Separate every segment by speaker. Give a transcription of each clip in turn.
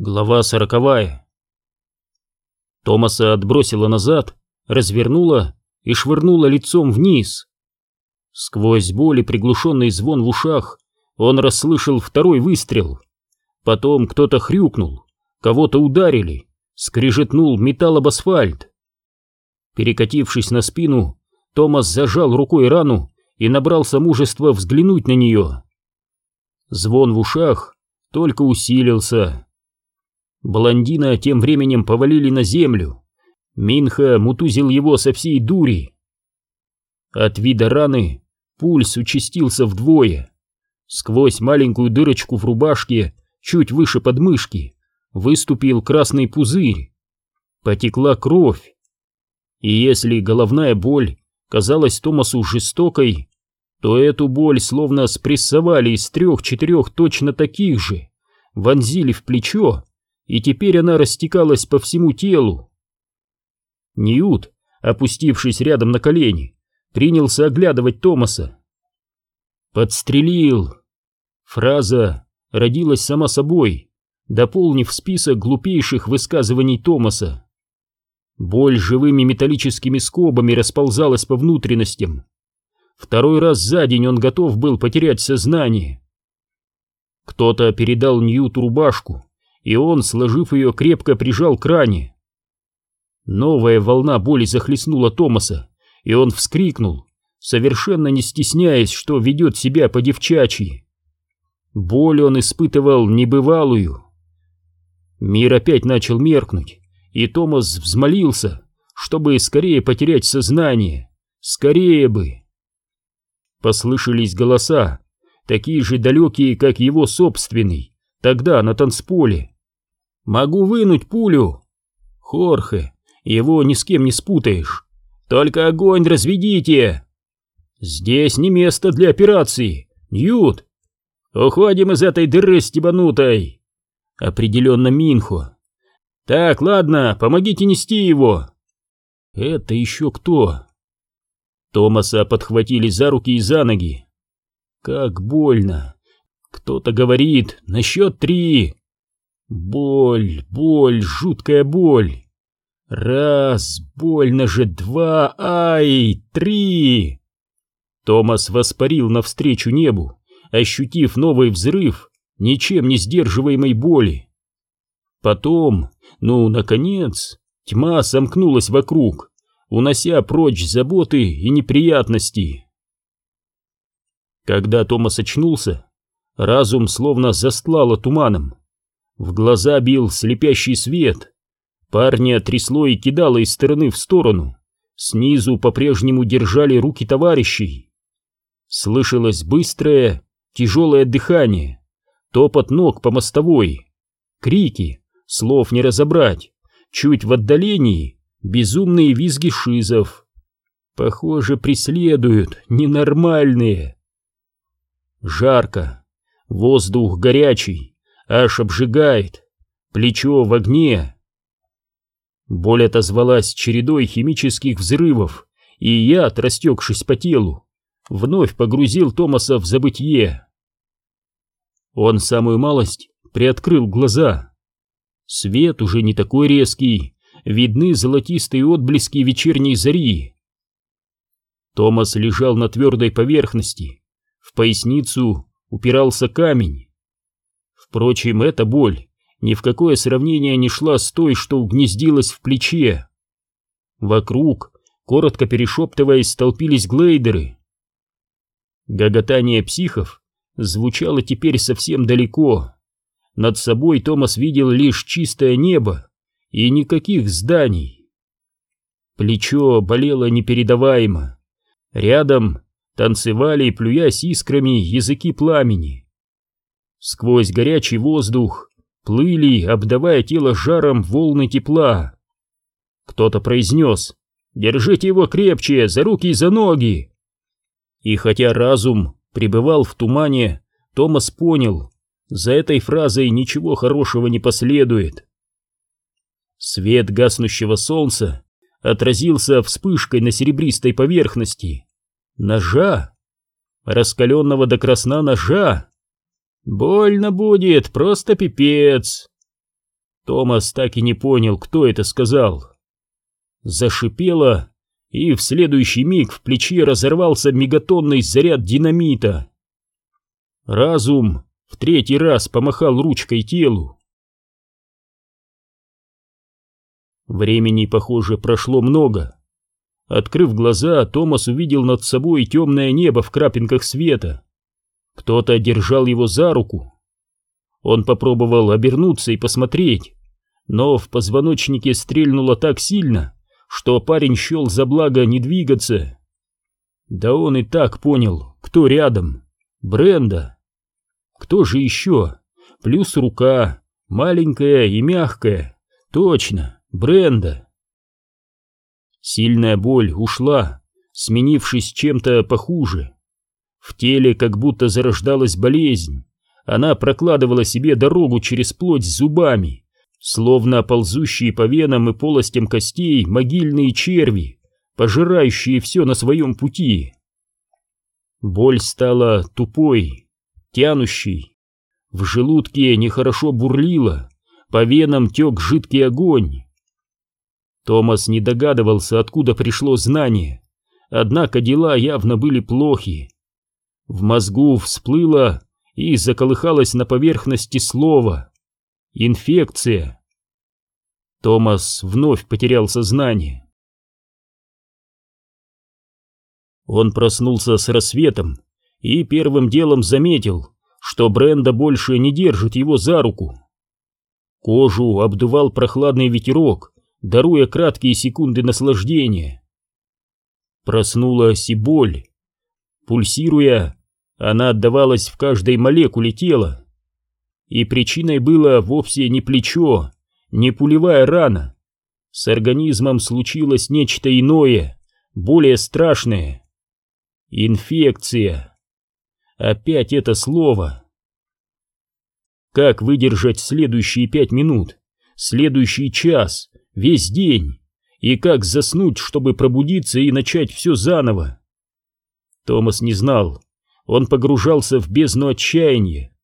Speaker 1: Глава сороковая. Томаса отбросила назад, развернула и швырнула лицом вниз. Сквозь боль и приглушенный звон в ушах он расслышал второй выстрел. Потом кто-то хрюкнул, кого-то ударили, скрижетнул металл об асфальт. Перекатившись на спину, Томас зажал рукой рану и набрался мужества взглянуть на нее. Звон в ушах только усилился. Блондина тем временем повалили на землю. Минха мутузил его со всей дури. От вида раны пульс участился вдвое. Сквозь маленькую дырочку в рубашке, чуть выше подмышки, выступил красный пузырь. Потекла кровь. И если головная боль казалась Томасу жестокой, то эту боль словно спрессовали из трех-четырех точно таких же, вонзили в плечо и теперь она растекалась по всему телу. Ньют, опустившись рядом на колени, принялся оглядывать Томаса. «Подстрелил!» Фраза родилась сама собой, дополнив список глупейших высказываний Томаса. Боль живыми металлическими скобами расползалась по внутренностям. Второй раз за день он готов был потерять сознание. Кто-то передал Ньюту рубашку, и он, сложив ее, крепко прижал к ране. Новая волна боли захлестнула Томаса, и он вскрикнул, совершенно не стесняясь, что ведет себя по-девчачьи. Боль он испытывал небывалую. Мир опять начал меркнуть, и Томас взмолился, чтобы скорее потерять сознание, скорее бы. Послышались голоса, такие же далекие, как его собственный, тогда на танцполе. Могу вынуть пулю. Хорхе, его ни с кем не спутаешь. Только огонь разведите. Здесь не место для операции. Ньют. Уходим из этой дыры стебанутой. Определенно Минхо. Так, ладно, помогите нести его. Это еще кто? Томаса подхватили за руки и за ноги. Как больно. Кто-то говорит на счет три. Боль, боль, жуткая боль. Раз, больно же, два, ай, три. Томас воспарил навстречу небу, ощутив новый взрыв ничем не сдерживаемой боли. Потом, ну, наконец, тьма сомкнулась вокруг, унося прочь заботы и неприятности. Когда Томас очнулся, разум словно застлало туманом. В глаза бил слепящий свет. Парня трясло и кидало из стороны в сторону. Снизу по-прежнему держали руки товарищей. Слышалось быстрое, тяжелое дыхание, топот ног по мостовой, крики, слов не разобрать, чуть в отдалении безумные визги шизов. Похоже, преследуют ненормальные. Жарко, воздух горячий, аж обжигает, плечо в огне. Боль отозвалась чередой химических взрывов, и яд, растекшись по телу, вновь погрузил Томаса в забытье. Он самую малость приоткрыл глаза. Свет уже не такой резкий, видны золотистые отблески вечерней зари. Томас лежал на твердой поверхности, в поясницу упирался камень. Впрочем, эта боль ни в какое сравнение не шла с той, что угнездилась в плече. Вокруг, коротко перешептываясь, столпились глейдеры. Гоготание психов звучало теперь совсем далеко. Над собой Томас видел лишь чистое небо и никаких зданий. Плечо болело непередаваемо. Рядом танцевали, плюясь искрами, языки пламени. Сквозь горячий воздух плыли, обдавая тело жаром волны тепла. Кто-то произнес «Держите его крепче, за руки и за ноги!» И хотя разум пребывал в тумане, Томас понял, за этой фразой ничего хорошего не последует. Свет гаснущего солнца отразился вспышкой на серебристой поверхности. Ножа! Раскаленного до красна ножа! Больно будет, просто пипец. Томас так и не понял, кто это сказал. Зашипело, и в следующий миг в плече разорвался мегатонный заряд динамита. Разум в третий раз помахал ручкой телу. Времени, похоже, прошло много. Открыв глаза, Томас увидел над собой темное небо в крапинках света. Кто-то держал его за руку. Он попробовал обернуться и посмотреть, но в позвоночнике стрельнуло так сильно, что парень счел за благо не двигаться. Да он и так понял, кто рядом. Бренда. Кто же еще? Плюс рука, маленькая и мягкая. Точно, Бренда. Сильная боль ушла, сменившись чем-то похуже. В теле как будто зарождалась болезнь. Она прокладывала себе дорогу через плоть зубами, словно ползущие по венам и полостям костей могильные черви, пожирающие все на своем пути. Боль стала тупой, тянущей. В желудке нехорошо бурлило, по венам тек жидкий огонь. Томас не догадывался, откуда пришло знание, однако дела явно были плохи. В мозгу всплыло и заколыхалось на поверхности слово «инфекция». Томас вновь потерял сознание. Он проснулся с рассветом и первым делом заметил, что Бренда больше не держит его за руку. Кожу обдувал прохладный ветерок, даруя краткие секунды наслаждения. Проснулась и боль. Пульсируя, она отдавалась в каждой молекуле тела. И причиной было вовсе не плечо, не пулевая рана. С организмом случилось нечто иное, более страшное. Инфекция. Опять это слово. Как выдержать следующие пять минут, следующий час, весь день, и как заснуть, чтобы пробудиться и начать все заново. Томас не знал, он погружался в бездну отчаяния.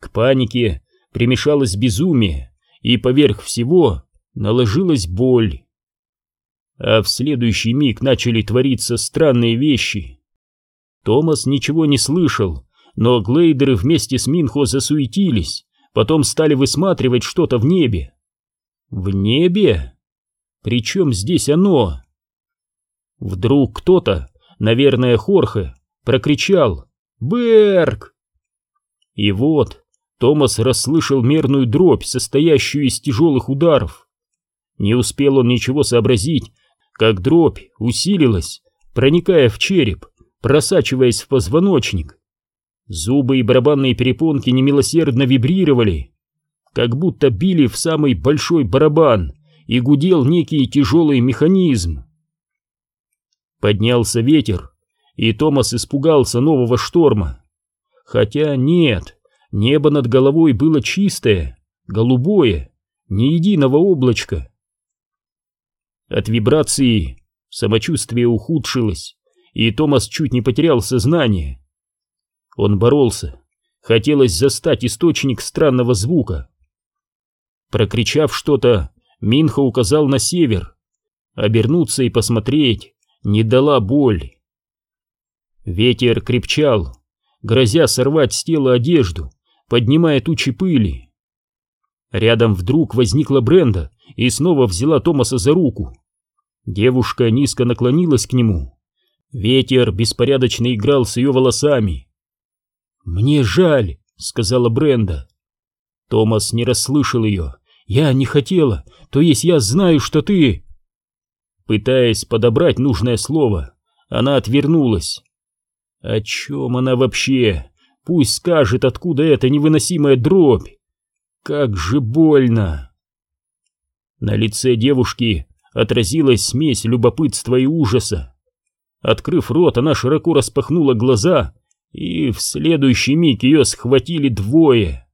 Speaker 1: К панике примешалось безумие, и поверх всего наложилась боль. А в следующий миг начали твориться странные вещи. Томас ничего не слышал, но глейдеры вместе с Минхо засуетились, потом стали высматривать что-то в небе. В небе? Причем здесь оно? Вдруг кто-то, наверное, Хорхе, прокричал «Берг!». И вот Томас расслышал мерную дробь, состоящую из тяжелых ударов. Не успел он ничего сообразить, как дробь усилилась, проникая в череп, просачиваясь в позвоночник. Зубы и барабанные перепонки немилосердно вибрировали, как будто били в самый большой барабан, и гудел некий тяжелый механизм. Поднялся ветер, и Томас испугался нового шторма. Хотя нет, небо над головой было чистое, голубое, ни единого облачка. От вибрации самочувствие ухудшилось, и Томас чуть не потерял сознание. Он боролся, хотелось застать источник странного звука. Прокричав что-то, Минха указал на север. Обернуться и посмотреть не дала боль. Ветер крепчал, грозя сорвать с тела одежду, поднимая тучи пыли. Рядом вдруг возникла Бренда и снова взяла Томаса за руку. Девушка низко наклонилась к нему. Ветер беспорядочно играл с ее волосами. «Мне жаль», — сказала Бренда. Томас не расслышал ее. «Я не хотела, то есть я знаю, что ты...» Пытаясь подобрать нужное слово, она отвернулась. О чем она вообще? Пусть скажет, откуда эта невыносимая дробь. Как же больно! На лице девушки отразилась смесь любопытства и ужаса. Открыв рот, она широко распахнула глаза, и в следующий миг ее схватили двое.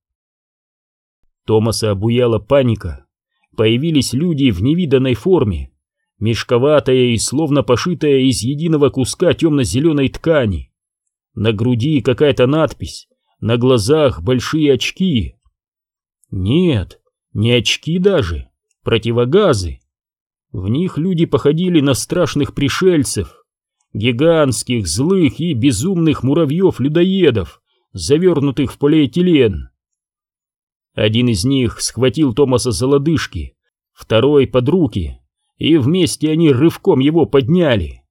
Speaker 1: Томаса обуяла паника. Появились люди в невиданной форме, мешковатая и словно пошитая из единого куска темно-зеленой ткани. На груди какая-то надпись, на глазах большие очки. Нет, Не очки даже, противогазы. В них люди походили на страшных пришельцев, гигантских, злых и безумных муравьев-людоедов, завернутых в полиэтилен. Один из них схватил Томаса за лодыжки, второй под руки, и вместе они рывком его подняли.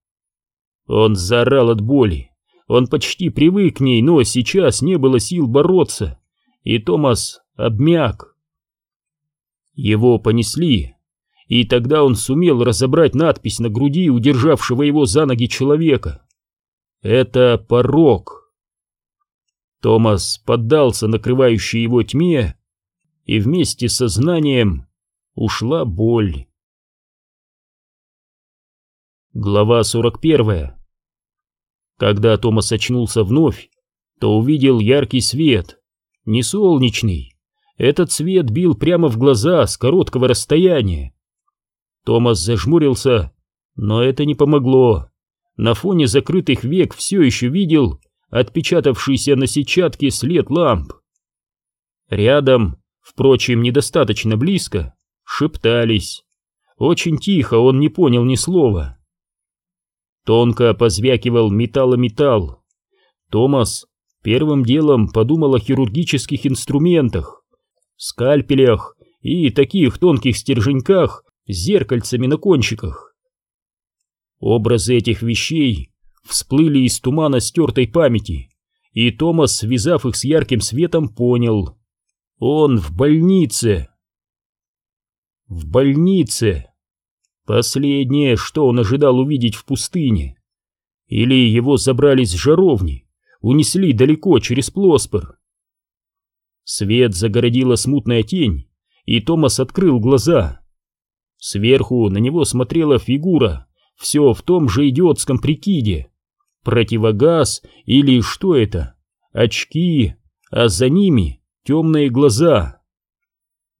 Speaker 1: Он заорал от боли, он почти привык к ней, но сейчас не было сил бороться, и Томас обмяк. Его понесли, и тогда он сумел разобрать надпись на груди удержавшего его за ноги человека. Это порог. Томас поддался накрывающей его тьме, и вместе со знанием ушла боль. Глава 41 Когда Томас очнулся вновь, то увидел яркий свет, не солнечный. Этот свет бил прямо в глаза с короткого расстояния. Томас зажмурился, но это не помогло. На фоне закрытых век все еще видел отпечатавшийся на сетчатке след ламп. Рядом впрочем, недостаточно близко, шептались. Очень тихо, он не понял ни слова. Тонко позвякивал металлометалл. Томас первым делом подумал о хирургических инструментах, скальпелях и таких тонких стерженьках с зеркальцами на кончиках. Образы этих вещей всплыли из тумана стертой памяти, и Томас, связав их с ярким светом, понял — он в больнице. В больнице. Последнее, что он ожидал увидеть в пустыне. Или его забрали с жаровни, унесли далеко через Плоспор. Свет загородила смутная тень, и Томас открыл глаза. Сверху на него смотрела фигура, все в том же идиотском прикиде. Противогаз или что это? Очки, а за ними темные глаза.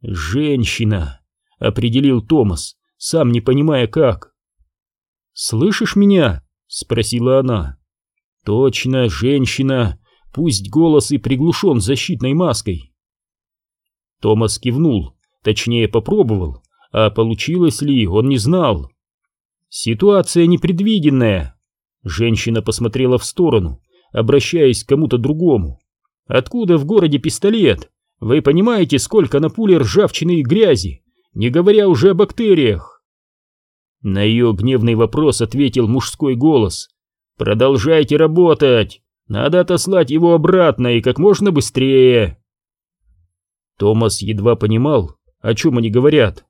Speaker 1: «Женщина», — определил Томас, сам не понимая как. «Слышишь меня?» — спросила она. «Точно, женщина, пусть голос и приглушен защитной маской». Томас кивнул, точнее попробовал, а получилось ли, он не знал. «Ситуация непредвиденная», — женщина посмотрела в сторону, обращаясь к кому-то другому. Откуда в городе пистолет? Вы понимаете, сколько на пуле ржавчины и грязи, не говоря уже о бактериях?» На ее гневный вопрос ответил мужской голос. «Продолжайте работать! Надо отослать его обратно и как можно быстрее!» Томас едва понимал, о чем они говорят.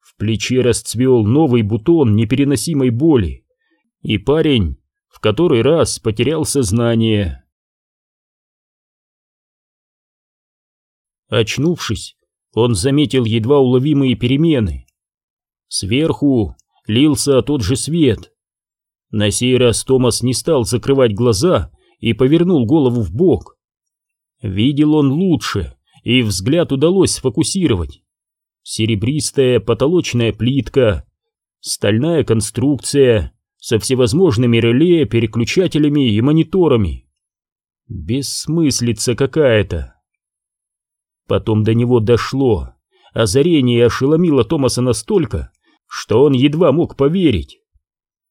Speaker 1: В плече расцвел новый бутон непереносимой боли, и парень в который раз потерял сознание. Очнувшись, он заметил едва уловимые перемены. Сверху лился тот же свет. На сей раз Томас не стал закрывать глаза и повернул голову в бок. Видел он лучше, и взгляд удалось сфокусировать. Серебристая потолочная плитка, стальная конструкция со всевозможными реле, переключателями и мониторами. Бессмыслица какая-то. Потом до него дошло. Озарение ошеломило Томаса настолько, что он едва мог поверить.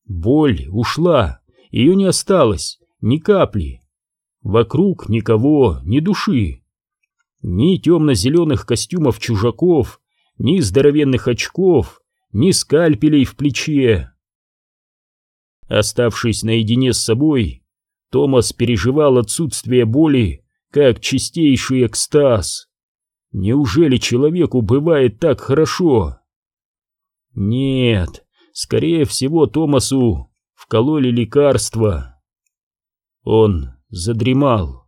Speaker 1: Боль ушла, ее не осталось, ни капли. Вокруг никого, ни души. Ни темно-зеленых костюмов чужаков, ни здоровенных очков, ни скальпелей в плече. Оставшись наедине с собой, Томас переживал отсутствие боли как чистейший экстаз. Неужели человеку бывает так хорошо? Нет, скорее всего Томасу вкололи лекарства. Он задремал.